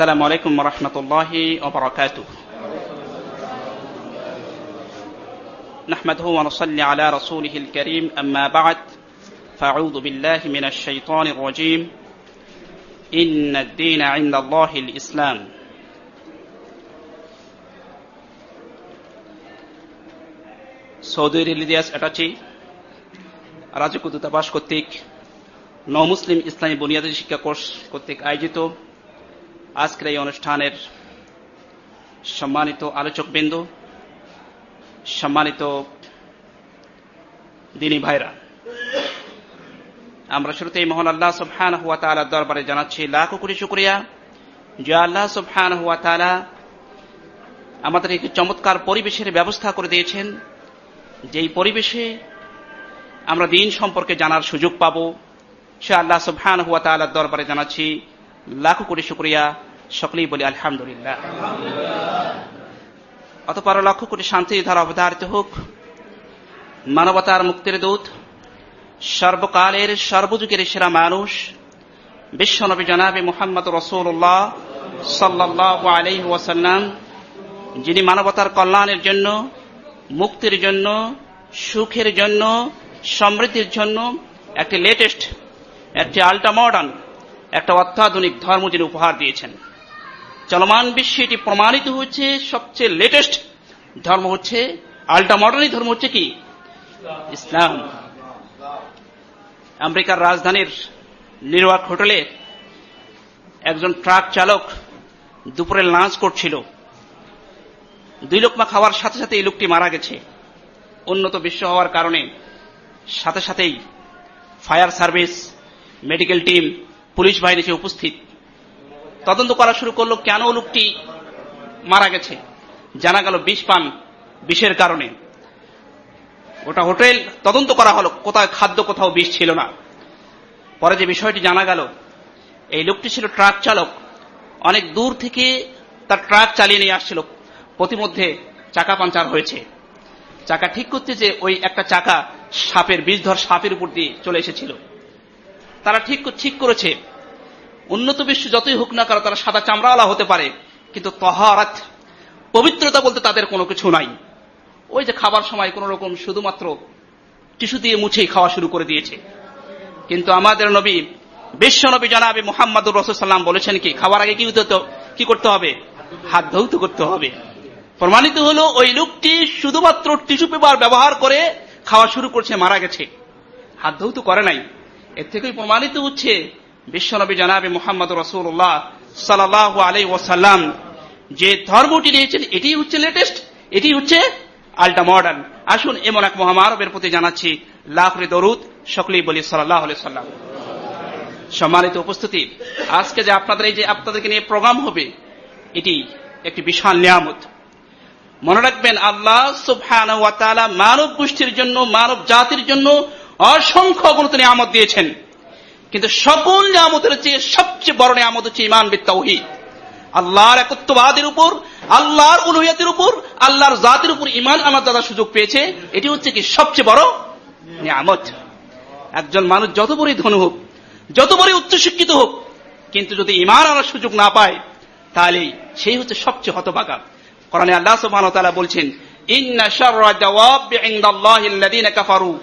السلام عليكم ورحمة الله وبركاته نحمده ونصلي على رسوله الكريم أما بعد فأعوذ بالله من الشيطان الرجيم إن الدين عند الله الإسلام Saudi religious attaché রাজকীয় দূতাবাস কর্তৃক ন মুসলিম ইসলামী বুনিয়াদী শিক্ষা কোর্স কর্তৃক আয়োজিত আজকের এই অনুষ্ঠানের সম্মানিত আলোচকবৃন্দ, সম্মানিত দিনী ভাইরা, আমরা শুরুতেই মহান আল্লাহ সুবহান হুয়া তালার দরবারে জানাচ্ছি লাখো কোটি শুক্রিয়া। যে আল্লাহ সুবহান হুয়া তালা আমাদের একটি চমৎকার পরিবেশের ব্যবস্থা করে দিয়েছেন। যেই পরিবেশে আমরা দিন সম্পর্কে জানার সুযোগ পাব, সে আল্লাহ সুবহান হুয়া তালার দরবারে জানাচ্ছি লাখো কোটি শুক্রিয়া। সকলেই বলি আলহামদুলিল্লাহ। অতপর লক্ষ কোটি শান্তি ধারা অবধারিত হোক। মানবতার মুক্তির দূত, সর্বকালের সর্বযুগের সেরা মানুষ, বিশ্বনবী জনাবে মোহাম্মদ রসুল্লাহ সাল্লাহ আলহি ওয়াসাল্লাম, যিনি মানবতার কল্যাণের জন্য, মুক্তির জন্য, সুখের জন্য, সমৃদ্ধির জন্য একটি লেটেস্ট একটি আল্ট্রা মডার্ন একটা অত্যাধুনিক ধর্ম যিনি উপহার দিয়েছেন। চলমান বিশ্বে এটি প্রমাণিত হচ্ছে সবচেয়ে লেটেস্ট ধর্ম হচ্ছে আল্ট্রা মডার্ন ধর্ম হচ্ছে কি? ইসলাম। আমেরিকার রাজধানীর নির্বাক হোটেলে একজন ট্রাক চালক দুপুরে লাঞ্চ করছিল। দুই লোকমা খাওয়ার সাথে সাথে এই লোকটি মারা গেছে। উন্নত বিশ্ব হওয়ার কারণে সাথে সাথেই fire service, medical team police বাহিনী এসে উপস্থিত। তদন্ত করা শুরু করল কেন লোকটি মারা গেছে? জানা গেল বিষ পান বিষের কারণে। ওটা হোটেল তদন্ত করা হলো, কোথায় খাদ্য, কোথাও বিষ ছিল না। পরে যে বিষয়টি জানা গেল, এই লোকটি ছিল ট্রাক চালক। অনেক দূর থেকে তার ট্রাক চালিয়ে নিয়ে আসছিল। প্রতিমধ্যে চাকা পাঞ্চার হয়েছে। চাকা ঠিক করতে যে ওই একটা চাকা সাপের, বিষধর সাপের উপর দিয়ে চলে এসেছিল। তারা ঠিক ঠিক করেছে। উন্নত বিশ্ব যতই হোক না কারও তারা সাদা চামড়াওয়ালা হতে পারে, কিন্তু তহারাত, পবিত্রতা বলতে তাদের কোনো কিছু নাই। ওই যে খাবার সময় কোন রকম শুধুমাত্র টিস্যু দিয়ে মুছেই খাওয়া শুরু করে দিয়েছে। কিন্তু আমাদের নবী, বিশ্ব নবী জানাবে মোহাম্মদুর রসুল্লাম বলেছেন কি, খাবার আগে কি কি করতে হবে? হাত ধৌত করতে হবে। প্রমাণিত হলো ওই লোকটি শুধুমাত্র টিস্যু পেপার ব্যবহার করে খাওয়া শুরু করছে, মারা গেছে। হাত ধৌত করে নাই। এর থেকেই প্রমাণিত হচ্ছে বিশ্বনবী জানাবে মোহাম্মদ রসুল্লাহ সাল্লাহ আলাই ওসাল্লাম যে ধর্মটি নিয়েছেন এটি হচ্ছে লেটেস্ট এটি হচ্ছে আল্টা মডার্ন আসুন এমন এক মহামানবের প্রতি জানাচ্ছি লাফরে দরুদ, সকলেই বলি সাল্লাহ সাল্লাম সম্মানিত উপস্থিতি, আজকে যে আপনাদের এই যে আপনাদেরকে নিয়ে প্রোগ্রাম হবে, এটি একটি বিশাল নিয়ামত। মনে রাখবেন, আল্লাহ সুবহান মানব গোষ্ঠীর জন্য মানব জাতির জন্য অসংখ্য গুরুত্ব নিয়ামত দিয়েছেন। কিন্তু সকল নিয়ামতের চেয়ে সবচেয়ে বড় নিয়ামত হচ্ছে ইমান বিত্তাউহিদ আল্লাহর একত্ববাদের উপর, আল্লাহর উলহিয়াতের উপর, আল্লাহর জাতির উপর ইমান আমার দাদা সুযোগ পেয়েছে, এটি হচ্ছে কি সবচেয়ে বড় নিয়ামত। একজন মানুষ যত বড়ই ধনু হোক, যত বড়ই উচ্চশিক্ষিত হোক, কিন্তু যদি ইমান আনার সুযোগ না পায়, তাহলে সেই হচ্ছে সবচেয়ে হতবাগা। কোরআনে আল্লাহ সুবহানাহু ওয়া তাআলা বলছেন, ইন্না শাররা দাওয়াবি ইনদাল্লাহি কাফারু।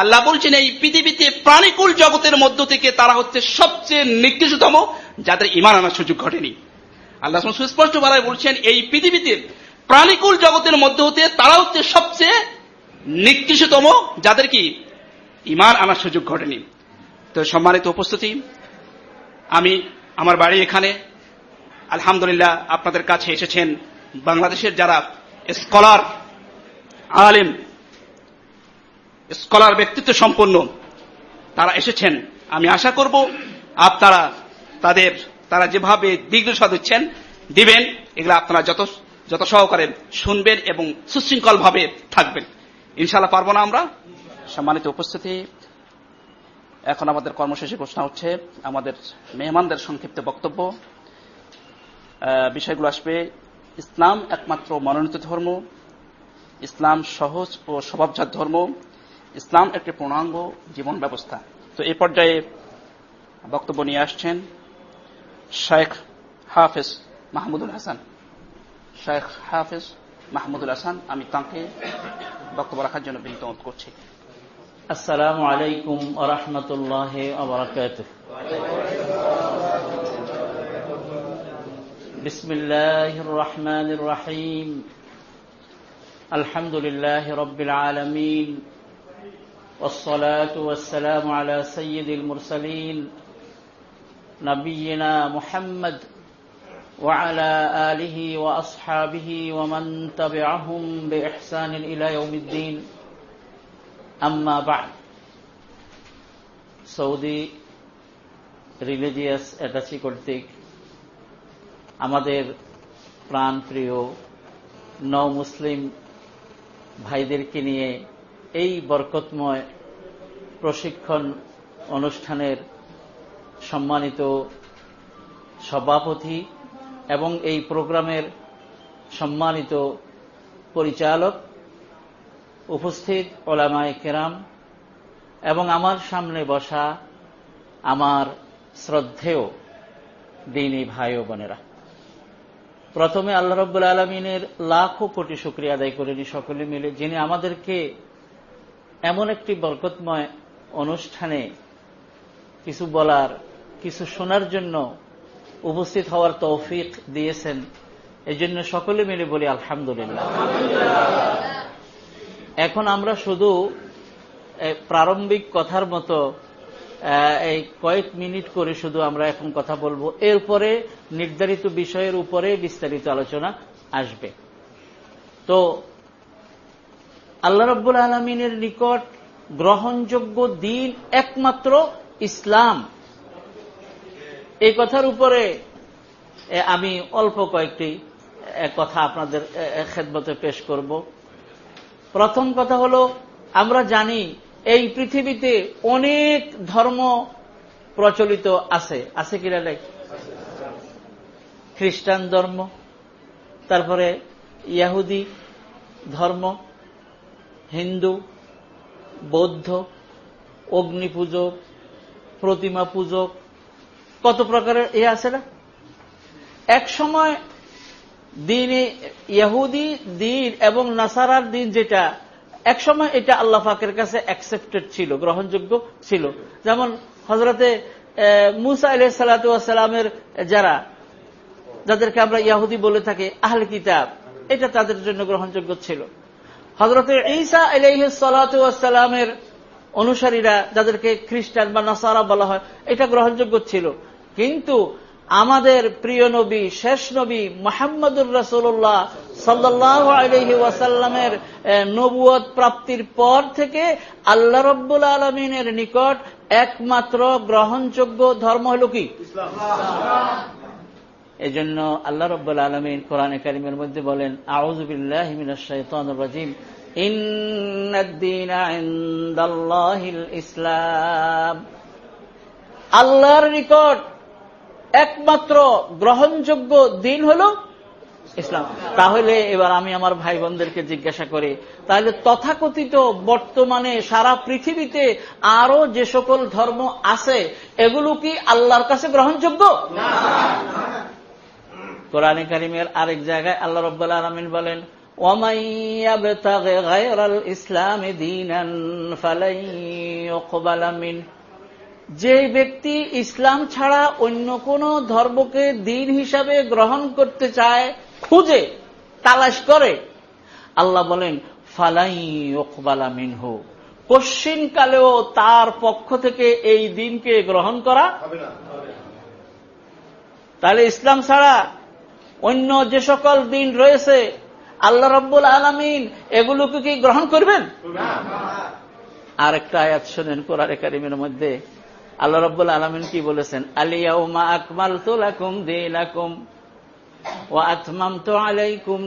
আল্লাহ বলছেন, এই পৃথিবীতে প্রাণীকুল জগতের মধ্য থেকে তারা হচ্ছে সবচেয়ে নিকৃষ্টতম, যাদের ইমান আনার সুযোগ ঘটেনি। আল্লাহ সুস্পষ্ট বেলায় বলছেন, এই পৃথিবীতে প্রাণীকুল জগতের মধ্য হতে তারা হচ্ছে সবচেয়ে নিকৃষ্টতম, যাদের কি ইমান আনার সুযোগ ঘটেনি। তো সম্মানিত উপস্থিতি, আমি আমার বাড়ি এখানে, আলহামদুলিল্লাহ আপনাদের কাছে এসেছেন বাংলাদেশের যারা স্কলার, আলেম স্কলার ব্যক্তিত্ব সম্পন্ন তারা এসেছেন। আমি আশা করব আপনারা তাদের, তারা যেভাবে দিগ্দশা দিচ্ছেন, দিবেন, এগুলো আপনারা যত যত সহকারে শুনবেন এবং সুশৃঙ্খল ভাবে থাকবেন। ইনশাল্লাহ পারব না আমরা। সম্মানিত উপস্থিতি, এখন আমাদের কর্মশেষে ঘোষণা হচ্ছে আমাদের মেহমানদের সংক্ষিপ্ত বক্তব্য। বিষয়গুলো আসবে, ইসলাম একমাত্র মনোনীত ধর্ম, ইসলাম সহজ ও স্বভাবজাত ধর্ম। ইসলাম একটি পূর্ণাঙ্গ জীবন ব্যবস্থা তো এই পর্যায়ে বক্তব্য নিয়ে আসছেন শেখ হাফেজ মাহমুদুল হাসান শেখ হাফেজ মাহমুদুল হাসান আমি তাকে বক্তব্য রাখার জন্য বিনীত অনুরোধ করছি السلام عليكم ورحمة الله وبركاته بسم الله الرحمن الرحيم الحمد لله رب العالمين والصلاة والسلام على سيد المرسلين نبينا محمد وعلى آله وأصحابه ومن تبعهم بإحسان إلى يوم الدين আম্মা বাদ সৌদি রিলিজিয়াস অ্যাটাচি কর্তৃক আমাদের প্রাণপ্রিয় নৌ মুসলিম ভাইদেরকে নিয়ে এই বরকতময় প্রশিক্ষণ অনুষ্ঠানের সম্মানিত সভাপতি এবং এই প্রোগ্রামের সম্মানিত পরিচালক উপস্থিত ওলামায় কেরাম এবং আমার সামনে বসা আমার শ্রদ্ধেয় দিনী ভাই ও বোনেরা। প্রথমে আল্লাহ রব্বুল আলমিনের লাখো কোটি শুক্রিয়া আদায় করেনি সকলে মিলে যিনি আমাদেরকে এমন একটি বরকতময় অনুষ্ঠানে কিছু বলার, কিছু শোনার জন্য উপস্থিত হওয়ার তৌফিক দিয়েছেন। এই জন্য সকলে মিলে বলি আলহামদুলিল্লাহ। এখন আমরা শুধু প্রারম্ভিক কথার মতো এই কয়েক মিনিট করে শুধু আমরা এখন কথা বলব। এরপরে নির্ধারিত বিষয়ের উপরে বিস্তারিত আলোচনা আসবে। তো আল্লাহ রব্বুল আলমিনের নিকট গ্রহণযোগ্য দিন একমাত্র ইসলাম। এই কথার উপরে আমি অল্প কয়েকটি কথা আপনাদের খেদমতে পেশ করব। প্রথম কথা হলো, আমরা জানি এই পৃথিবীতে অনেক ধর্ম প্রচলিত আছে। আছে কিনা নাই? খ্রিস্টান ধর্ম, তারপরে ইয়াহুদি ধর্ম হিন্দু, বৌদ্ধ, অগ্নি পূজক প্রতিমা পূজক কত প্রকারের এ আছে না? এক সময় দিনে ইয়াহুদি দিন এবং নাসারার দিন যেটা একসময় এটা আল্লাহ ফাকের কাছে অ্যাকসেপ্টেড ছিল, গ্রহণযোগ্য ছিল। যেমন হজরতে মুসা আলহ সালাতামের যারা, যাদেরকে আমরা ইয়াহুদি বলে থাকি, আহলে কিতাব, এটা তাদের জন্য গ্রহণযোগ্য ছিল। হজরতে ঈসা আলহ সালাতামের অনুসারীরা যাদেরকে খ্রিস্টান বা নাসারা বলা হয়, এটা গ্রহণযোগ্য ছিল। কিন্তু আমাদের প্রিয় নবী, শেষ নবী মোহাম্মদুর রসুল্লাহ সাল্লাহ আলহি ওয়াসাল্লামের নবুয়ত প্রাপ্তির পর থেকে আল্লাহ রব্বুল আলমিনের নিকট একমাত্র গ্রহণযোগ্য ধর্ম হল কি? এই জন্য আল্লাহ রব্বুল আলমিন কোরআনে কারিমের মধ্যে বলেন আউজবিল্লাহিমিনাজিম ইসলাম। আল্লাহর নিকট একমাত্র গ্রহণযোগ্য দিন হল ইসলাম। তাহলে এবার আমি আমার ভাই বোনদেরকে জিজ্ঞাসা করি, তাহলে তথাকথিত বর্তমানে সারা পৃথিবীতে আরও যে সকল ধর্ম আছে, এগুলো কি আল্লাহর কাছে গ্রহণযোগ্য? কোরআনে কারিমের আরেক জায়গায় আল্লাহ রব্বাল আলমিন বলেন ইসলাম যে ব্যক্তি ইসলাম ছাড়া অন্য কোন ধর্মকে দিন হিসাবে গ্রহণ করতে চায় খুঁজে তালাশ করে আল্লাহ বলেন ফালাই ওকবালা মিনহু। পশ্চিম কালেও তার পক্ষ থেকে এই দিনকে গ্রহণ করা তাহলে ইসলাম ছাড়া অন্য যে সকল দিন রয়েছে, আল্লাহ রব্বুল আলমিন এগুলোকে কি গ্রহণ করবেন? আর একটা আয়াত শোনেন কোরআনে কারিমের মধ্যে। আল্লাহ রব্বুল আলমিন কি বলেছেন? আকমাল ও তো আলাইকুম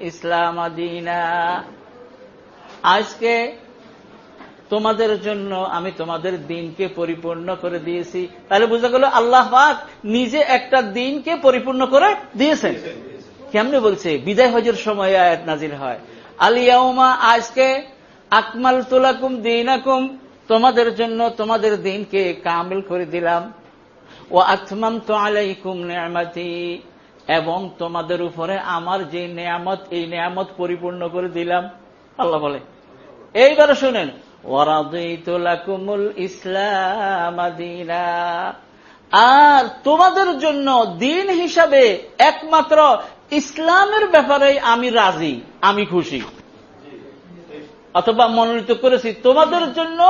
ইসলাম দিনা। আজকে তোমাদের জন্য আমি তোমাদের দিনকে পরিপূর্ণ করে দিয়েছি। তাহলে বুঝা গেল আল্লাহ পাক নিজে একটা দিনকে পরিপূর্ণ করে দিয়েছেন। কেমনে বলছে? বিদায় হজের সময় আয়াত নাজির হয়। আলিয়াউমা আজকে আকমাল তুলাকুম দিনাকুম, তোমাদের জন্য তোমাদের দিনকে কামিল করে দিলাম। ও আত্মাম তো আলাইকুম নেয়ামাতি, এবং তোমাদের উপরে আমার যে নেয়ামত, এই নেয়ামত পরিপূর্ণ করে দিলাম। আল্লাহ বলে। এইবার শুনেন ওয়ারাদিতুলাকুমুল ইসলাম আর তোমাদের জন্য দিন হিসাবে একমাত্র ইসলামের ব্যাপারে আমি রাজি, আমি খুশি। অথবা মনোনীত করেছি, তোমাদের জন্য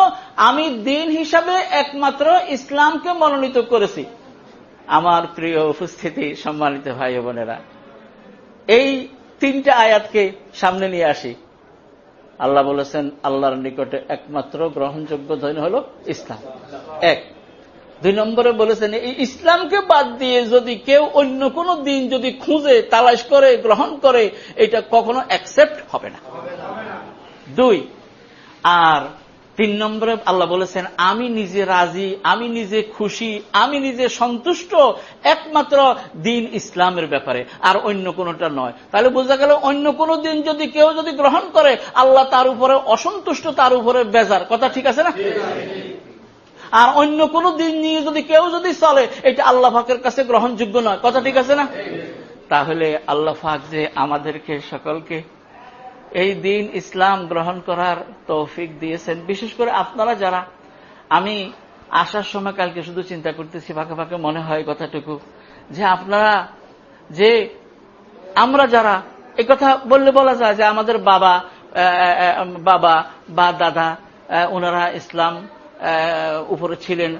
আমি দিন হিসাবে একমাত্র ইসলামকে মনোনীত করেছি। আমার প্রিয় উপস্থিতি, সম্মানিত ভাই বোনেরা, এই তিনটা আয়াতকে সামনে নিয়ে আসি। আল্লাহ বলেছেন, আল্লাহর নিকটে একমাত্র গ্রহণযোগ্য ধৈন হল ইসলাম। এক। দুই নম্বরে বলেছেন, এই ইসলামকে বাদ দিয়ে যদি কেউ অন্য কোন দিন যদি খুঁজে, তালাশ করে, গ্রহণ করে, এটা কখনো অ্যাকসেপ্ট হবে না। দুই। আর তিন নম্বরে আল্লাহ বলেছেন, আমি নিজে রাজি, আমি নিজে খুশি, আমি নিজে সন্তুষ্ট, একমাত্র দিন ইসলামের ব্যাপারে, আর অন্য কোনোটা নয়। তাহলে বোঝা গেল, অন্য কোন দিন যদি কেউ যদি গ্রহণ করে, আল্লাহ তার উপরে অসন্তুষ্ট, তার উপরে বেজার। কথা ঠিক আছে না? আর অন্য কোন দিন নিয়ে যদি কেউ যদি চলে, এটা আল্লাহ ফাকের কাছে গ্রহণযোগ্য নয়। কথা ঠিক আছে না? তাহলে আল্লাহ ফাক যে আমাদেরকে, সকলকে এই দিন ইসলাম গ্রহণ করার তৌফিক দিয়েছেন। বিশেষ করে আপনারা যারা, আমি আসার সময় কালকে শুধু চিন্তা করতেছি, ফাঁকে ফাঁকে মনে হয় কথাটুকু, যে আপনারা, যে আমরা যারা কথা বললে বলা যায় যে আমাদের বাবা বাবা বা দাদা ওনারা ইসলাম উপরে ছিলেন।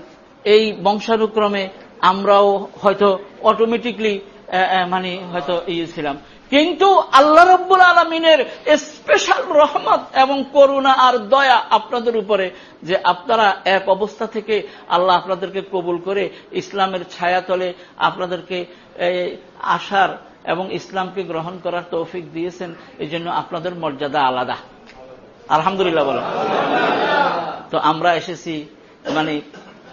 এই বংশানুক্রমে আমরাও হয়তো অটোমেটিকলি মানে হয়তো ইয়ে ছিলাম। কিন্তু আল্লাহ রব্বুল আলমিনের স্পেশাল রহমত এবং করুণা আর দয়া আপনাদের উপরে যে আপনারা এক অবস্থা থেকে আল্লাহ আপনাদেরকে কবুল করে ইসলামের ছায়াতলে আপনাদেরকে আসার এবং ইসলামকে গ্রহণ করার তৌফিক দিয়েছেন এই জন্য আপনাদের মর্যাদা আলাদা। আলহামদুলিল্লাহ বলো। তো আমরা এসেছি মানে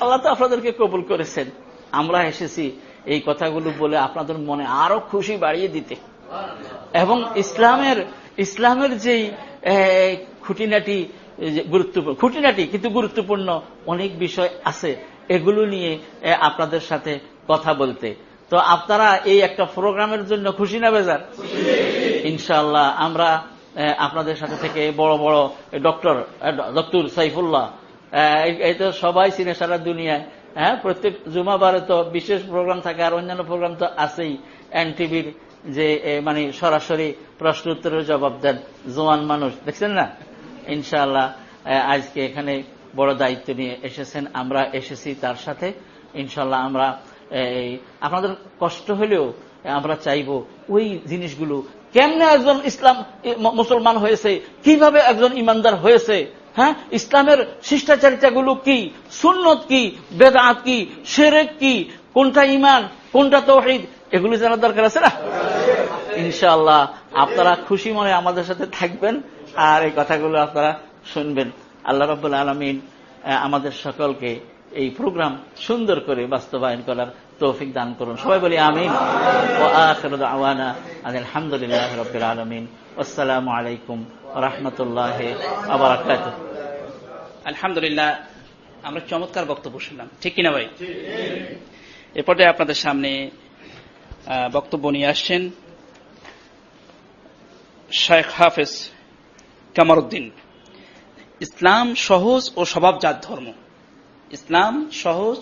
আল্লাহ তো আপনাদেরকে কবুল করেছেন। আমরা এসেছি এই কথাগুলো বলে আপনাদের মনে আরও খুশি বাড়িয়ে দিতে। এবং ইসলামের ইসলামের যেই খুঁটিনাটি গুরুত্বপূর্ণ খুঁটিনাটি কিন্তু গুরুত্বপূর্ণ অনেক বিষয় আছে। এগুলো নিয়ে আপনাদের সাথে কথা বলতে। তো আপনারা এই একটা প্রোগ্রামের জন্য খুশি না বেজার? ইনশাল্লাহ আমরা আপনাদের সাথে থেকে বড় বড় ডক্টর ডক্টর সাইফুল্লাহ এই তো সবাই চিনে সারা দুনিয়ায়। হ্যাঁ প্রত্যেক জুমাবারে তো বিশেষ প্রোগ্রাম থাকে আর অন্যান্য প্রোগ্রাম তো আছেই। এন টিভির যে মানে সরাসরি প্রশ্ন উত্তরের জবাব দেন জোয়ান মানুষ। দেখছেন না? ইনশাআল্লাহ আজকে এখানে বড় দায়িত্ব নিয়ে এসেছেন। আমরা এসেছি তার সাথে। ইনশাল্লাহ আমরা আপনাদের কষ্ট হলেও আমরা চাইব ওই জিনিসগুলো। কেমনে একজন ইসলাম মুসলমান হয়েছে? কীভাবে একজন ইমানদার হয়েছে? হ্যাঁ? ইসলামের শিষ্টাচারিতাগুলো কি? সুন্নত কি? বেদাত কি? সেরেক কি? কোনটা ইমান কোনটা তৌহিদ? এগুলি জানার দরকার আছে না? ইনশাল্লাহ আপনারা খুশি মনে আমাদের সাথে থাকবেন আর এই কথাগুলো আপনারা শুনবেন। আল্লাহ রব্বুল আলমিন আমাদের সকলকে এই প্রোগ্রাম সুন্দর করে বাস্তবায়ন করার তৌফিক দান করুন। সবাই বলি আমিন। আলহামদুলিল্লাহ রবিল আলমিন। আসসালামু আলাইকুম রহমতুল্লাহ আবরাকাত আলহামদুলিল্লাহ, আমরা চমৎকার বক্তব্য শুনলাম। ঠিক কিনা ভাই? এ পর্যায়ে আপনাদের সামনে বক্তব্য নিয়ে আসছেন শেখ হাফেজ কামারুদ্দিন ইসলাম সহজ ও স্বভাবজাত ধর্ম ইসলাম সহজ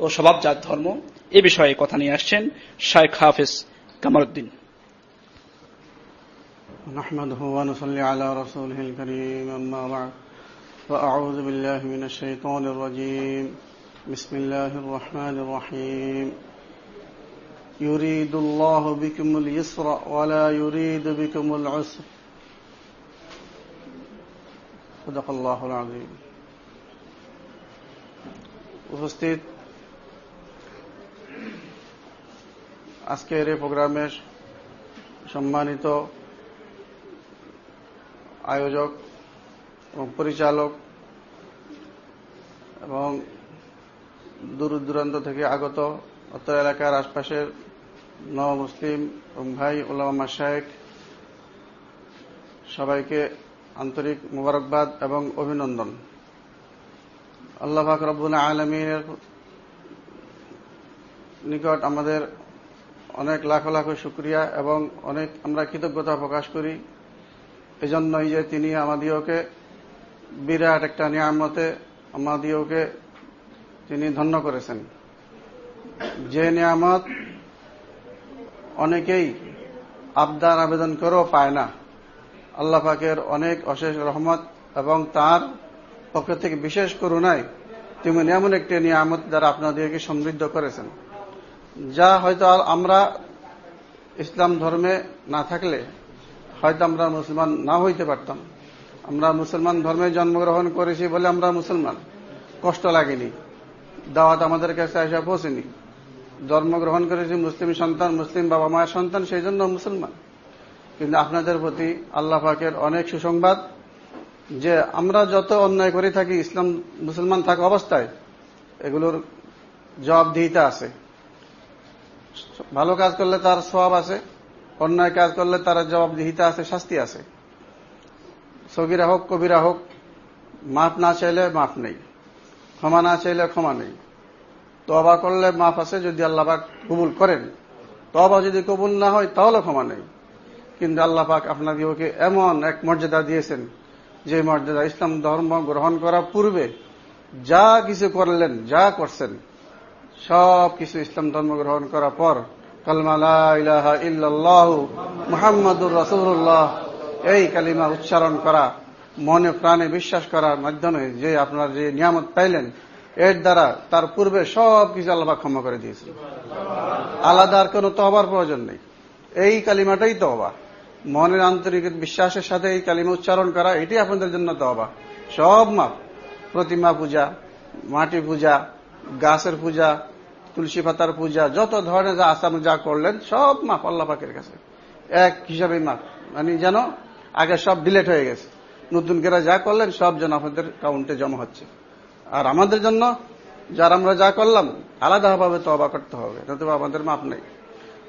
ও স্বভাবজাত ধর্ম এ বিষয়ে কথা নিয়ে আসছেন শেখ হাফেজ কামারুদ্দিন نحمده ونصلي على رسوله الكريم أما بعد فأعوذ بالله من الشيطان الرجيم بسم الله الرحمن الرحيم يريد الله بكم اليسر ولا يريد بكم العسر صدق الله العظيم উপস্থিত আজকের এই প্রোগ্রামের সম্মানিত আয়োজক এবং পরিচালক এবং দূর দূরান্ত থেকে আগত অত্র এলাকার আশপাশের নব মুসলিম এবং ভাই ওলামা শাহেক সবাইকে আন্তরিক মোবারকবাদ এবং অভিনন্দন। আল্লাহ রব্বুল আলমিনের নিকট আমাদের অনেক লাখ লাখ শুক্রিয়া এবং অনেক আমরা কৃতজ্ঞতা প্রকাশ করি। এজন্যই যে তিনি আমাদিওকে বিরাট একটা নিয়ামতে আমাদিওকে তিনি ধন্য করেছেন। যে নিয়ামত অনেকেই আবদার আবেদন করেও পায় না। আল্লাহ পাকের অনেক অশেষ রহমত এবং তার পক্ষ থেকে বিশেষ করুণায় তিনি এমন একটি নিয়ামত দ্বারা আপনাদেরকে সমৃদ্ধ করেছেন। যা হয়তো আমরা ইসলাম ধর্মে না থাকলে হয়তো আমরা মুসলমান না হইতে পারতাম। আমরা মুসলমান ধর্মে জন্মগ্রহণ করেছি বলে আমরা মুসলমান। কষ্ট লাগেনি। দাওয়াত আমাদের কাছে আসা পৌঁছেনি। জন্মগ্রহণ করেছি মুসলিম সন্তান, মুসলিম বাবা মায়ের সন্তান, সেই জন্য মুসলমান। কিন্তু আপনাদের প্রতি আল্লাহ পাকের অনেক সুসংবাদ যে আমরা যত অন্যায় করে থাকি, ইসলাম মুসলমান থাকা অবস্থায়, এগুলোর জবাবদিহিতা আছে। ভালো কাজ করলে তার সব আছে, অন্যায় কাজ করলে তার জবাবদিহিতা আছে, শাস্তি আছে। সগিরা হোক, কবিরা হোক, মাফ না চাইলে মাফ নেই। ক্ষমা না চাইলে ক্ষমা নেই। তবা করলে মাফ আছে যদি আল্লাহবাক কবুল করেন। তবা যদি কবুল না হয়, তাহলে ক্ষমা নেই। কিন্তু আল্লাহ পাক আপনাদেরকে এমন এক মর্যাদা দিয়েছেন, যে মর্যাদা ইসলাম ধর্ম গ্রহণ করার পূর্বে যা কিছু করলেন, যা করছেন, সব কিছু ইসলাম ধর্ম গ্রহণ করার পর মুহাম্মদুর রসুল্লাহ এই কালিমা উচ্চারণ করা, মনে প্রাণে বিশ্বাস করার মাধ্যমে যে আপনার যে নিয়ামত পাইলেন এর দ্বারা তার পূর্বে সব কিছু আল্লাহ ক্ষমা করে দিয়েছিল আলাদা আর কোনো তহবার প্রয়োজন নেই। এই কালিমাটাই তহবা মনের আন্তরিক বিশ্বাসের সাথে এই কালিমা উচ্চারণ করা এটি আপনাদের জন্য তহবা সব মাপ। প্রতিমা পূজা, মাটি পূজা, গাছের পূজা, তুলসী পাতার পূজা, যত ধরনের যা আসাম যা করলেন, সব মাপ আল্লাহ পাকের কাছে। এক হিসাবে মাপ। মানে যেন আগে সব ডিলেট হয়ে গেছে। নতুন করে যা করলেন, সব যেন আপনাদের কাউন্টে জমা হচ্ছে। আর আমাদের জন্য যার আমরা যা করলাম, আলাদাভাবে তবা করতে হবে। নতুবা আমাদের মাপ নেই।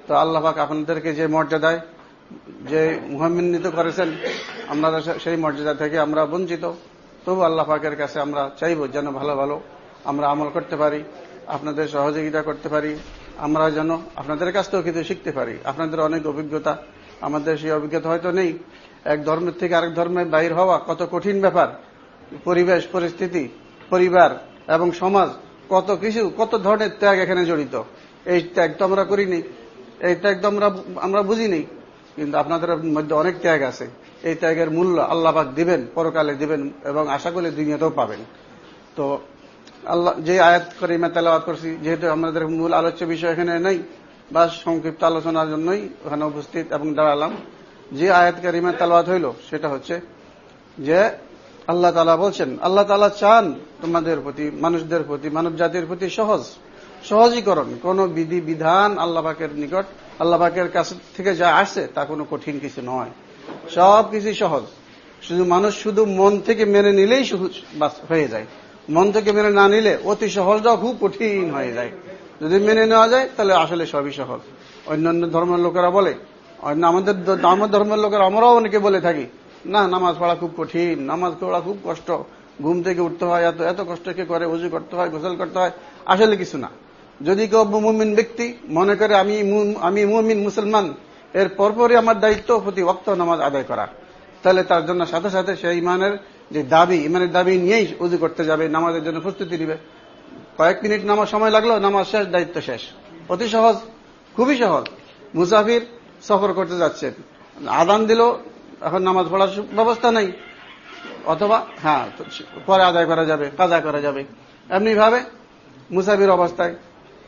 তো আল্লাহ পাক আপনাদেরকে যে মর্যাদায়, যে মুহাম্মিন্বিত করেছেন, আমরা সেই মর্যাদা থেকে আমরা বঞ্চিত। তবু আল্লাহ পাকের কাছে আমরা চাইব যেন ভালো ভালো আমরা আমল করতে পারি, আপনাদের সহযোগিতা করতে পারি, আমরা যেন আপনাদের কাছ থেকেও কিছু শিখতে পারি। আপনাদের অনেক অভিজ্ঞতা, আমাদের সেই অভিজ্ঞতা হয়তো নেই। এক ধর্মের থেকে আরেক ধর্মে বাইর হওয়া কত কঠিন ব্যাপার, পরিবেশ, পরিস্থিতি পরিবার এবং সমাজ কত কিছু, কত ধরনের ত্যাগ এখানে জড়িত। এই ত্যাগ তো আমরা করিনি। এই ত্যাগ তো আমরা আমরা বুঝিনি। কিন্তু আপনাদের মধ্যে অনেক ত্যাগ আছে। এই ত্যাগের মূল্য আল্লাহবাক দিবেন, পরকালে দিবেন এবং আশা করলে দুনিয়াতেও পাবেন। তো আল্লাহ, যে আয়াত করে তেলাওয়াত করছি, যেহেতু আমাদের মূল আলোচ্য বিষয় এখানে নেই, বা সংক্ষিপ্ত আলোচনার জন্যই ওখানে উপস্থিত এবং দাঁড়ালাম। যে আয়াত কারিমা হইল, সেটা হচ্ছে যে আল্লাহ তালা বলছেন, আল্লাহ তালা চান তোমাদের প্রতি, মানুষদের প্রতি, মানব জাতির প্রতি সহজ, সহজীকরণ। কোন বিধি, বিধান আল্লাহ পাকের নিকট, আল্লাহ পাকের কাছ থেকে যা আসে তা কোনো কঠিন কিছু নয়। সব কিছুই সহজ। শুধু মানুষ শুধু মন থেকে মেনে নিলেই হয়ে যায়। মন থেকে মেনে না নিলে অতি সহজটাও খুব কঠিন হয়ে যায়। যদি মেনে নেওয়া যায়, তাহলে আসলে সবই সহজ। অন্যান্য ধর্মের লোকেরা বলে, অন্য আমাদের ধর্মের লোকেরা আমরাও অনেকে বলে থাকি না, নামাজ পড়া খুব কঠিন। নামাজ পড়া খুব কষ্ট। ঘুম থেকে উঠতে হয়, এত এত কষ্ট কে করে? উজু করতে হয়, গোসল করতে হয়। আসলে কিছু না। যদি কেউ মুমিন ব্যক্তি মনে করে আমি আমি মুমিন মুসলমান, এর পরপরই আমার দায়িত্ব প্রতি ওক্ত নামাজ আদায় করা তাহলে তার জন্য সাথে সাথে সেই ইমানের যে দাবি, ইমানের দাবি নিয়েই উজু করতে যাবে, নামাজের জন্য প্রস্তুতি নিবে। কয়েক মিনিট নামাজ সময় লাগল, নামাজ শেষ, দায়িত্ব শেষ। অতি সহজ, খুবই সহজ। মুসাফির সফর করতে যাচ্ছেন। আদান দিল এখন নামাজ পড়ার ব্যবস্থা নেই। অথবা হ্যাঁ পরে আদায় করা যাবে, কাজা করা যাবে। এমনি ভাবে মুসাফির অবস্থায়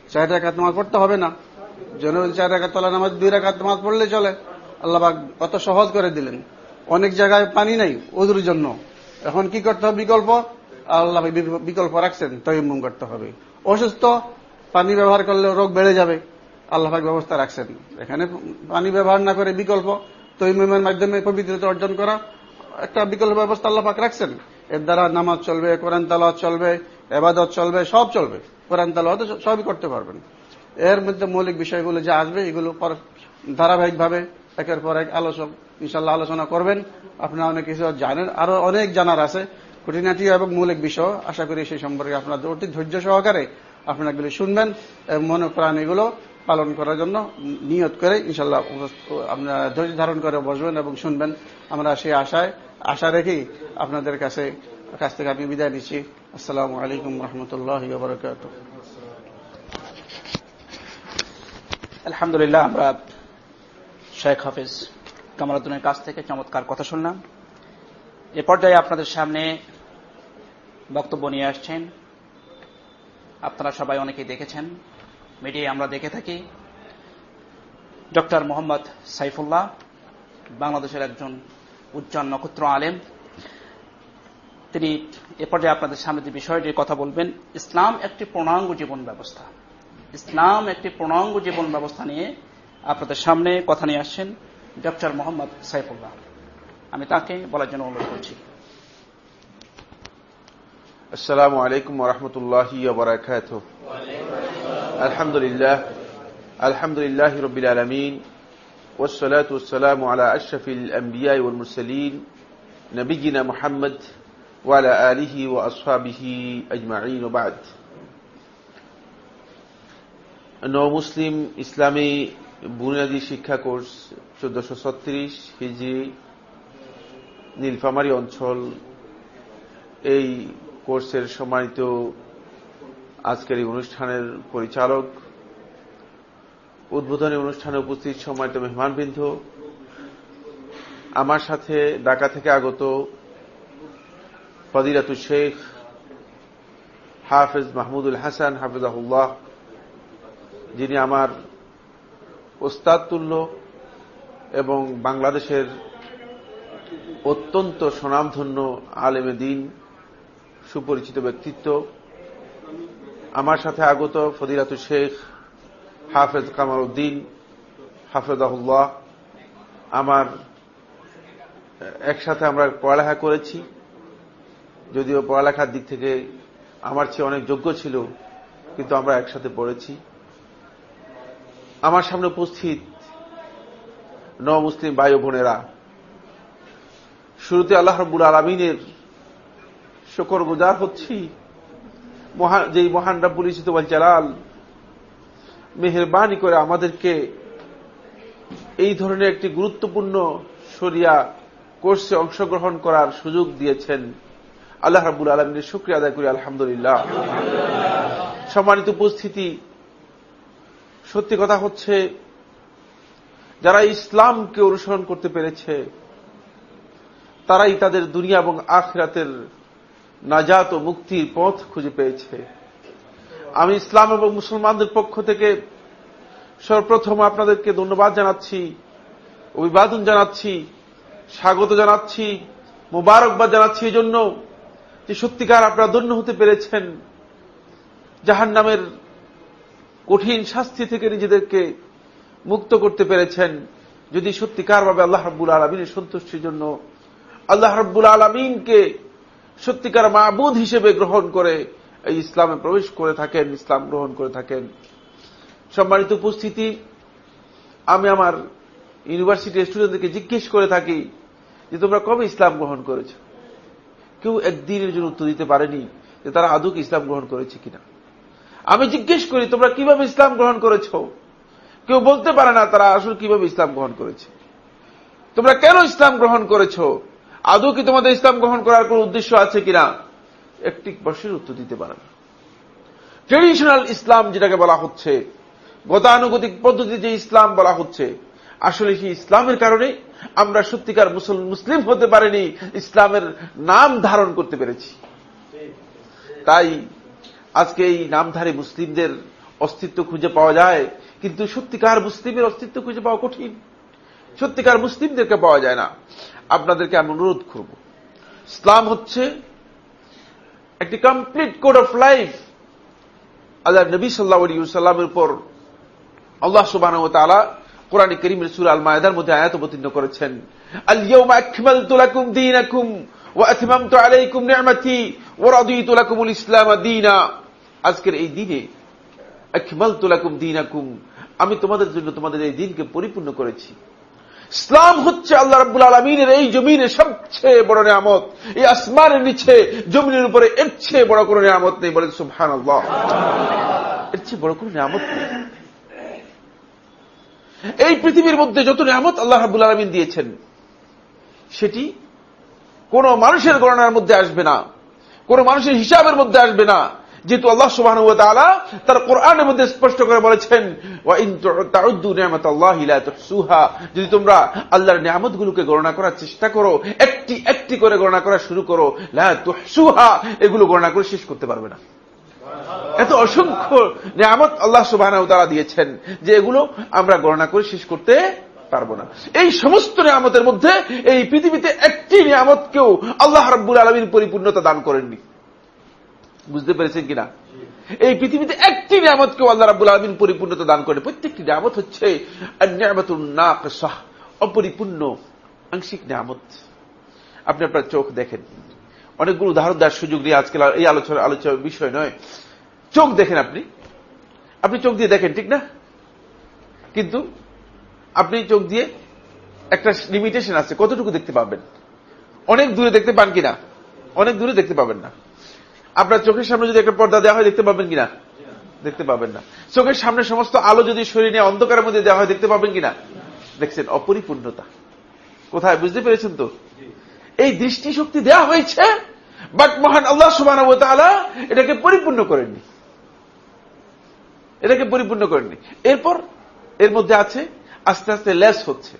চার রেখাত নামাজ পড়তে হবে না। যেন চার রেখাত তলা নামাজ, দুই রেখাত নামাজ পড়লে চলে। আল্লাহবাক কত সহজ করে দিলেন। অনেক জায়গায় পানি নাই ওদের জন্য। এখন কি করতে হবে বিকল্প? আল্লাহ বিকল্প রাখছেন, তৈমুম করতে হবে। অসুস্থ, পানি ব্যবহার করলে রোগ বেড়ে যাবে। আল্লাহাক ব্যবস্থা রাখছেন। এখানে পানি ব্যবহার না করে বিকল্প। তৈমের মাধ্যমে পবিত্রতা অর্জন করা একটা বিকল্প ব্যবস্থা আল্লাহাক রাখছেন। এর দ্বারা নামাজ চলবে, কোরআন তালাওয়াত চলবে এবাদত চলবে, সব চলবে। কোরআন তালাওয়াত সবই করতে পারবেন। এর মধ্যে মৌলিক বিষয়গুলো যে আসবে, এগুলো ধারাবাহিকভাবে একের পর এক আলোচক ইনশাল্লাহ আলোচনা করবেন। আপনারা অনেক কিছু জানেন, আরও অনেক জানার আছে। খুঁটিনাটি এবং মৌলিক বিষয়, আশা করি সেই সম্পর্কে আপনাদের অতি ধৈর্য সহকারে আপনারা এগুলি শুনবেন মনে প্রাণ এগুলো পালন করার জন্য নিয়ত করে ইনশাল্লাহ আপনারা ধৈর্য ধারণ করে বসবেন এবং শুনবেন আমরা সেই আশায়, আশা রেখেই আপনাদের কাছে, কাছ থেকে আমি বিদায় নিচ্ছি। আসসালামু আলাইকুম রহমতুল্লাহ বরকাত আলহামদুলিল্লাহ, আমরা শেখ হাফিজ কামালুদ্দিনের কাছ থেকে চমৎকার কথা শুনলাম। এ পর্যায়ে আপনাদের সামনে বক্তব্য নিয়ে আসছেন। আপনারা সবাই অনেকেই দেখেছেন। মিডিয়ায় আমরা দেখে থাকি, ডক্টর মোহাম্মদ সাইফুল্লাহ, বাংলাদেশের একজন উজ্জ্বল নক্ষত্র আলেম। তিনি এ পর্যায়ে আপনাদের সামনে যে বিষয়টি কথা বলবেন, ইসলাম একটি পূর্ণাঙ্গ জীবন ব্যবস্থা। ইসলাম একটি পূর্ণাঙ্গ জীবন ব্যবস্থা নিয়ে আপনাদের সামনে কথা নিয়ে আসছেন ডক্টর মোহাম্মদ সাইফুল্লাহ। আমি তাকে বলার জন্য অনুরোধ করছি। আসসালামু আলাইকুম রহমতুল্লাহ الحمد لله الحمد لله رب العالمين والصلاة والسلام على أشرف الأنبياء والمرسلين نبينا محمد وعلى آله وأصحابه أجمعين وبعد নও মুসলিম ইসলামী বুনিয়াদী শিক্ষা কোর্স চোদ্দশো ছত্রিশ হিজি নীলফামারী অঞ্চল এই কোর্সের সম্মানিত আজকের এই অনুষ্ঠানের পরিচালক, উদ্বোধনী অনুষ্ঠানে উপস্থিত সম্মানিত মেহমানবৃন্দ, আমার সাথে ঢাকা থেকে আগত ফদিরাতু শেখ হাফেজ মাহমুদুল হাসান হাফেজ হাফিজাহুল্লাহ, যিনি আমার ওস্তাদ তুল্য এবং বাংলাদেশের অত্যন্ত সুনামধন্য আলেমে দিন, সুপরিচিত ব্যক্তিত্ব। আমার সাথে আগত ফদিরাতু শেখ হাফেজ কামাল উদ্দিন হাফেজাহুল্লাহ। আমার একসাথে আমরা পড়ালেখা করেছি। যদিও পড়ালেখার দিক থেকে আমার চেয়ে অনেক যোগ্য ছিল, কিন্তু আমরা একসাথে পড়েছি। আমার সামনে উপস্থিত ন মুসলিম ভাই বোনেরা। শুরুতে আল্লাহ রব্বুল আলমিনের শকর গুজার হচ্ছি। যেই মহান রাব্বুল ইসিতুল জালাল মেহরবানি করে আমাদেরকে এই ধরনের একটি গুরুত্বপূর্ণ সরিয়া কোর্সে অংশগ্রহণ করার সুযোগ দিয়েছেন। আল্লাহ রাবুল আলমিনের শুক্রিয়া আদায় করি, আলহামদুলিল্লাহ। সম্মানিত উপস্থিতি, সত্যি কথা হচ্ছে, যারা ইসলামকে অনুসরণ করতে পেরেছে, তারাই তাদের দুনিয়া এবং আখরাতের নাজাত ও মুক্তির পথ খুঁজে পেয়েছে। আমি ইসলাম এবং মুসলমানদের পক্ষ থেকে সর্বপ্রথম আপনাদেরকে ধন্যবাদ জানাচ্ছি, অভিবাদন জানাচ্ছি, স্বাগত জানাচ্ছি, মোবারকবাদ জানাচ্ছি এই জন্য যে সত্যিকার আপনারা ধন্য হতে পেরেছেন। জাহান নামের কঠিন শাস্তি থেকে নিজেদেরকে মুক্ত করতে পেরেছেন। যদি সত্যিকারভাবে আল্লাহ রাব্বুল আলমিনের সন্তুষ্টির জন্য আল্লাহ রাব্বুল আলমিনকে সত্যিকার মাহবুদ হিসেবে গ্রহণ করে এই ইসলামে প্রবেশ করে থাকেন, ইসলাম গ্রহণ করে থাকেন। সম্মানিত উপস্থিতি, আমি আমার ইউনিভার্সিটির স্টুডেন্টদেরকে জিজ্ঞেস করে থাকি যে তোমরা কবে ইসলাম গ্রহণ করেছ? কেউ একদিনের জন্য উত্তর দিতে পারেনি যে তারা আদুক ইসলাম গ্রহণ করেছে কিনা। আমি জিজ্ঞেস করি, তোমরা কীভাবে ইসলাম গ্রহণ করেছ? কেউ বলতে পারে না তারা আসলে কীভাবে ইসলাম গ্রহণ করেছে। তোমরা কেন ইসলাম গ্রহণ করেছ? আদৌ কি তোমাদের ইসলাম গ্রহণ করার কোন উদ্দেশ্য আছে কিনা? একটি বর্ষের উত্তর দিতে পারে ট্রেডিশনাল ইসলাম যেটাকে বলা হচ্ছে, গতানুগতিক পদ্ধতি যে ইসলাম বলা হচ্ছে, আসলে সেই ইসলামের কারণে আমরা সত্যিকার মুসলিম হতে পারিনি, ইসলামের নাম ধারণ করতে পেরেছি? তাই আজকে এই নামধারী মুসলিমদের অস্তিত্ব খুঁজে পাওয়া যায়, কিন্তু সত্যিকার মুসলিমের অস্তিত্ব খুঁজে পাওয়া কঠিন। সত্যিকার মুসলিমদেরকে পাওয়া যায় না। আপনাদেরকে আমি অনুরোধ করব। ইসলাম হচ্ছে একটি কমপ্লিট কোড অফ লাইফ আল্লাহ নবী সাল্লাহ আলী সাল্লামের উপর আল্লাহ সুবাহ তালা কোরআন করিম রসুল আল মায়দার মধ্যে আয়াত অবতীর্ণ করেছেন। আজকের এই দিনে আমি তোমাদের জন্য তোমাদের এই দিনকে পরিপূর্ণ করেছি। ইসলাম হচ্ছে আল্লাহ রাব্বুল আলমিনের এই জমিনের সবচেয়ে বড় নিয়ামত। এই আসমানের নিচে জমিনের উপরে এর চেয়ে বড় কোনো নিয়ামত নেই সুবহান আল্লাহ এর চেয়ে বড় কোনো নিয়ামত নেই। এই পৃথিবীর মধ্যে যত নিয়ামত আল্লাহ রাবুল আলমিন দিয়েছেন, সেটি কোন মানুষের গণনার মধ্যে আসবে না, কোন মানুষের হিসাবের মধ্যে আসবে না। যেহেতু আল্লাহ সুবাহ তার কোরআনের মধ্যে স্পষ্ট করে বলেছেন যদি তোমরা আল্লাহর নিয়ামত গুলোকে গণনা করার চেষ্টা করো একটি একটি করে গণনা করা শুরু করো সুহা এগুলো গণনা করে শেষ করতে পারবে না। এত অসংখ্য নিয়ামত আল্লাহ সুবাহ তারা দিয়েছেন যে এগুলো আমরা গণনা করে শেষ করতে পারব না। এই সমস্ত নিয়ামতের মধ্যে এই পৃথিবীতে একটি নিয়ামতকেও আল্লাহ রব্বুল আলমীর পরিপূর্ণতা দান করেননি। বুঝতে পেরেছেন কিনা? এই পৃথিবীতে একটি নিয়ামতকেও আল্লাহ রাবুল আলমিন পরিপূর্ণতা দান করে প্রত্যেকটি নিয়ামত হচ্ছে অপরিপূর্ণ আংশিক নিয়ামত। আপনি আপনার চোখ দেখেন। অনেকগুলো উদাহরণ দেওয়ার সুযোগ নিয়ে আজকাল এই আলোচনা আলোচনার বিষয় নয়। চোখ দেখেন আপনি। আপনি চোখ দিয়ে দেখেন, ঠিক না? কিন্তু আপনি চোখ দিয়ে একটা লিমিটেশন আছে। কতটুকু দেখতে পাবেন? অনেক দূরে দেখতে পান কিনা? অনেক দূরে দেখতে পাবেন না। আপনার চোখের সামনে যদি একটা পর্দা দেওয়া হয়, দেখতে পাবেন কিনা? দেখতে পাবেন না। চোখের সামনে সমস্ত আলো যদি শরীরে অন্ধকারের মধ্যে দেওয়া হয়, দেখতে পাবেন কিনা? দেখছেন, অপরিপূর্ণতা। কোথায়? বুঝতে পেরেছেন তো? এই দৃষ্টি শক্তি দেওয়া হয়েছে বাট মহান আল্লাহ সুবাহ এটাকে পরিপূর্ণ করেননি। এটাকে পরিপূর্ণ করেননি। এরপর এর মধ্যে আছে, আস্তে আস্তে লেস হচ্ছে।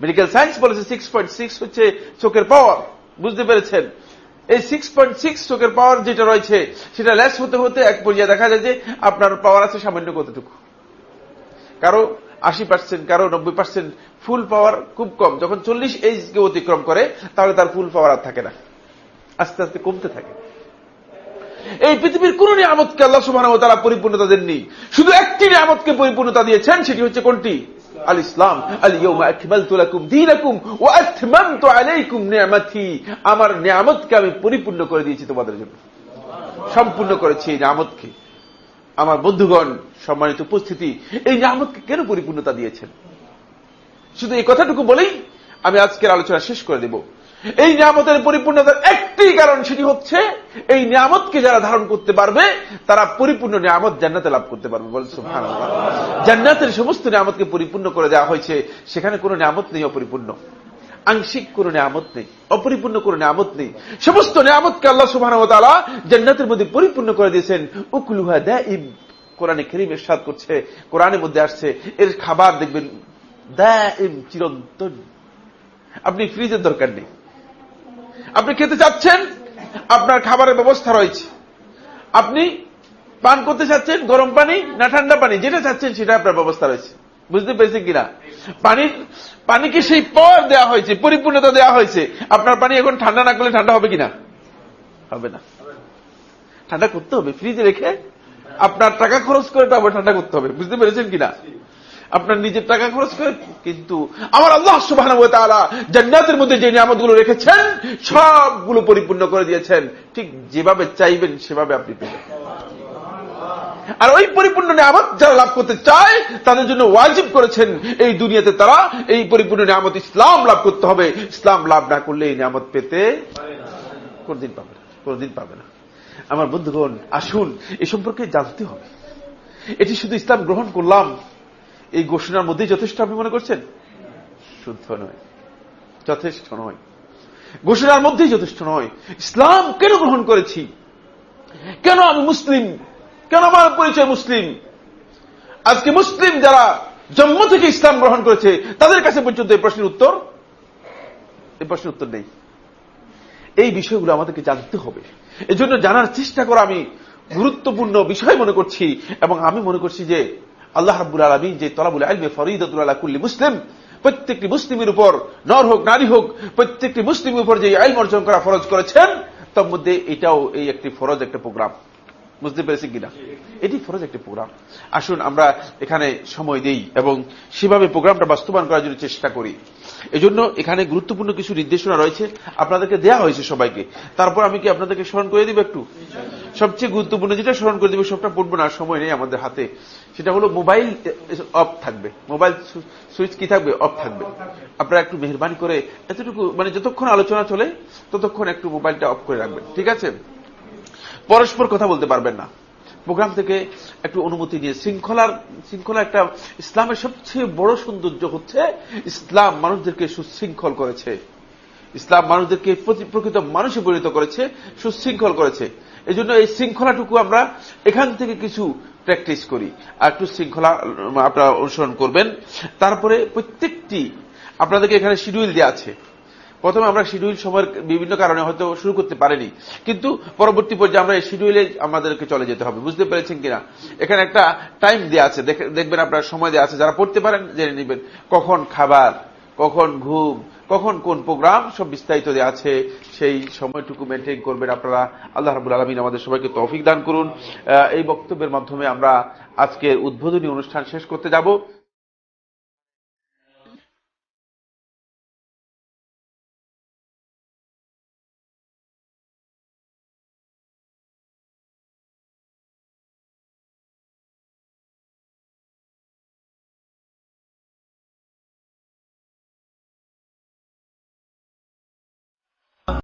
মেডিকেল সায়েন্স বলেছে সিক্স পয়েন্ট সিক্স হচ্ছে চোখের পাওয়ার বুঝতে পেরেছেন? এই সিক্স পয়েন্ট সিক্স চোখের পাওয়ার যেটা রয়েছে, সেটা লেস হতে হতে এক পর্যায়ে দেখা যায় যে আপনার পাওয়ার আছে সামান্য কতটুকু। কারও আশি পার্সেন্ট কারও নব্বই পার্সেন্ট ফুল পাওয়ার খুব কম। যখন চল্লিশ এইজকে অতিক্রম করে, তাহলে তার ফুল পাওয়ার আর থাকে না। আস্তে আস্তে কমতে থাকে। এই পৃথিবীর কোন নিয়ামতকে আল্লাহ সুবাহ তারা পরিপূর্ণতা দেননি। শুধু একটি নিয়ামতকে পরিপূর্ণতা দিয়েছেন, সেটি হচ্ছে কোনটি? আল ইসলাম আলাইকুম আমার নিয়ামতকে আমি পরিপূর্ণ করে দিয়েছি তোমাদের জন্য। সম্পূর্ণ করেছি এই নিয়ামতকে। আমার বন্ধুগণ, সম্মানিত উপস্থিতি, এই নিয়ামতকে কেন পরিপূর্ণতা দিয়েছেন? শুধু এই কথাটুকু বলেই আমি আজকের আলোচনা শেষ করে দেব। এই নিয়ামতের পরিপূর্ণতার একটি কারণ সেটি হচ্ছে, এই নিয়ামতকে যারা ধারণ করতে পারবে, তারা পরিপূর্ণ নিয়ামত জান্নাতে লাভ করতে পারবে। জান্নাতের সমস্ত নিয়ামতকে পরিপূর্ণ করে দেওয়া হয়েছে, সেখানে কোনো নিয়ামত নেই অপরিপূর্ণ। আংশিক কোন নিয়ামত নেই, অপরিপূর্ণ কোন নিয়ামত নেই। সমস্ত নিয়ামতকে আল্লাহ সুবাহ জান্নাতের মধ্যে পরিপূর্ণ করে দিয়েছেন। উকুলুহা দেয় কোরআনে খেরিম এরশাদ করছে, কোরআনের মধ্যে আসছে, এর খাবার দেখবেন দেয় চিরন্তন। আপনি ফ্রিজের দরকার নেই। আপনি খেতে চাচ্ছেন? আপনার খাবারের ব্যবস্থা রয়েছে। আপনি পান করতে চাচ্ছেন, গরম পানি না ঠান্ডা পানি? যেটা চাচ্ছেন সেটা আপনার ব্যবস্থা রয়েছে। বুঝতে পেরেছেন কিনা? পানির পানিকে সেই পর দেওয়া হয়েছে, পরিপূর্ণতা দেওয়া হয়েছে? আপনার পানি এখন ঠান্ডা না করলে ঠান্ডা হবে কিনা? হবে না। ঠান্ডা করতে হবে। ফ্রিজে রেখে আপনার টাকা খরচ করে তো আবার ঠান্ডা করতে হবে। বুঝতে পেরেছেন কিনা? আপনার নিজের টাকা খরচ করে, কিন্তু আমার আল্লাহ সুবাহ জান্নাতের মধ্যে যে নিয়ামতগুলো রেখেছেন, সবগুলো পরিপূর্ণ করে দিয়েছেন। ঠিক যেভাবে চাইবেন, সেভাবে আপনি পেবেন আর ওই পরিপূর্ণ নিয়ামত যারা লাভ করতে চায়, তাদের জন্য ওয়াজিব করেছেন, এই দুনিয়াতে তারা এই পরিপূর্ণ নিয়ামত ইসলাম লাভ করতে হবে। ইসলাম লাভ না করলে এই নিয়ামত পেতে কোনদিন পাবে না, কোনদিন পাবে না। আমার বন্ধুগণ, আসুন, এ সম্পর্কে জানতে হবে। এটি শুধু ইসলাম গ্রহণ করলাম এই ঘোষণার মধ্যেই যথেষ্ট আপনি মনে করছেন? শুদ্ধ নয়। যথেষ্ট নয়। ঘোষণার মধ্যেই যথেষ্ট নয়। ইসলাম কেন গ্রহণ করেছি? কেন আমি মুসলিম? কেন আমার পরিচয় মুসলিম? আজকে মুসলিম যারা জন্ম থেকে ইসলাম গ্রহণ করেছে, তাদের কাছে পর্যন্ত এই প্রশ্নের উত্তর? এই প্রশ্নের উত্তর নেই। এই বিষয়গুলো আমাদেরকে জানতে হবে। এজন্য জানার চেষ্টা করা আমি গুরুত্বপূর্ণ বিষয় মনে করছি এবং আমি মনে করছি যে আল্লাহ রাবুল আলমী যে তলাবুল আলমে ফরিদুল্লাহ কুল্লি মুসলিম, প্রত্যেকটি মুসলিমের উপর নর হোক, নারী হোক, প্রত্যেকটি মুসলিমের উপর যে আইন অর্জন করা ফরজ করেছেন তার মধ্যে এটাও এই একটি ফরজ একটা প্রোগ্রাম। বুঝতে পেরেছি কিনা? এটি ফরজ একটি প্রোগ্রাম। আসুন, আমরা এখানে সময় দেই এবং সেভাবে প্রোগ্রামটা বাস্তবায়ন করার জন্য চেষ্টা করি। এজন্য এখানে গুরুত্বপূর্ণ কিছু নির্দেশনা রয়েছে। আপনাদেরকে দেয়া হয়েছে সবাইকে। তারপর আমি কি আপনাদেরকে স্মরণ করে দিব একটু? সবচেয়ে গুরুত্বপূর্ণ যেটা স্মরণ করে দিব, সবটা পড়ব না, সময় নেই আমাদের হাতে। সেটা হলো মোবাইল অফ থাকবে। মোবাইল সুইচ কি থাকবে? অফ থাকবে। আপনারা একটু মেহরবানি করে এতটুকু মানে যতক্ষণ আলোচনা চলে, ততক্ষণ একটু মোবাইলটা অফ করে রাখবেন। ঠিক আছে? পরস্পর কথা বলতে পারবেন না। প্রোগ্রাম থেকে একটু অনুমতি নিয়ে শৃঙ্খলার, শৃঙ্খলা একটা ইসলামের সবচেয়ে বড় সৌন্দর্য হচ্ছে ইসলাম মানুষদেরকে সুশৃঙ্খল করেছে। ইসলাম মানুষদেরকে প্রকৃত মানুষে পরিণত করেছে, সুশৃঙ্খল করেছে। এই জন্য এই শৃঙ্খলাটুকু আমরা এখান থেকে কিছু প্র্যাকটিস করি। আর একটু শৃঙ্খলা, আপনারা অনুসরণ করবেন। তারপরে প্রত্যেকটি আপনাদেরকে এখানে শিডিউল দেওয়া আছে। প্রথমে আমরা শিডিউল সময়ের বিভিন্ন কারণে হয়তো শুরু করতে পারিনি। কিন্তু পরবর্তী পর্যায়ে আমরা এই শিডিউলে আমাদেরকে চলে যেতে হবে। বুঝতে পেরেছেন কিনা? এখানে একটা টাইম দেওয়া আছে। দেখবেন আপনার সময় দেওয়া আছে। যারা পড়তে পারেন, জেনে নেবেন কখন খাবার, কখন ঘুম, কখন কোন প্রোগ্রাম সব বিস্তারিত দেওয়া আছে। সেই সময়টুকু মেনটেন করবেন আপনারা। আল্লাহ রাবুল আলমিন আমাদের সবাইকে তৌফিক দান করুন। এই বক্তব্যের মাধ্যমে আমরা আজকের উদ্বোধনী অনুষ্ঠান শেষ করতে যাব।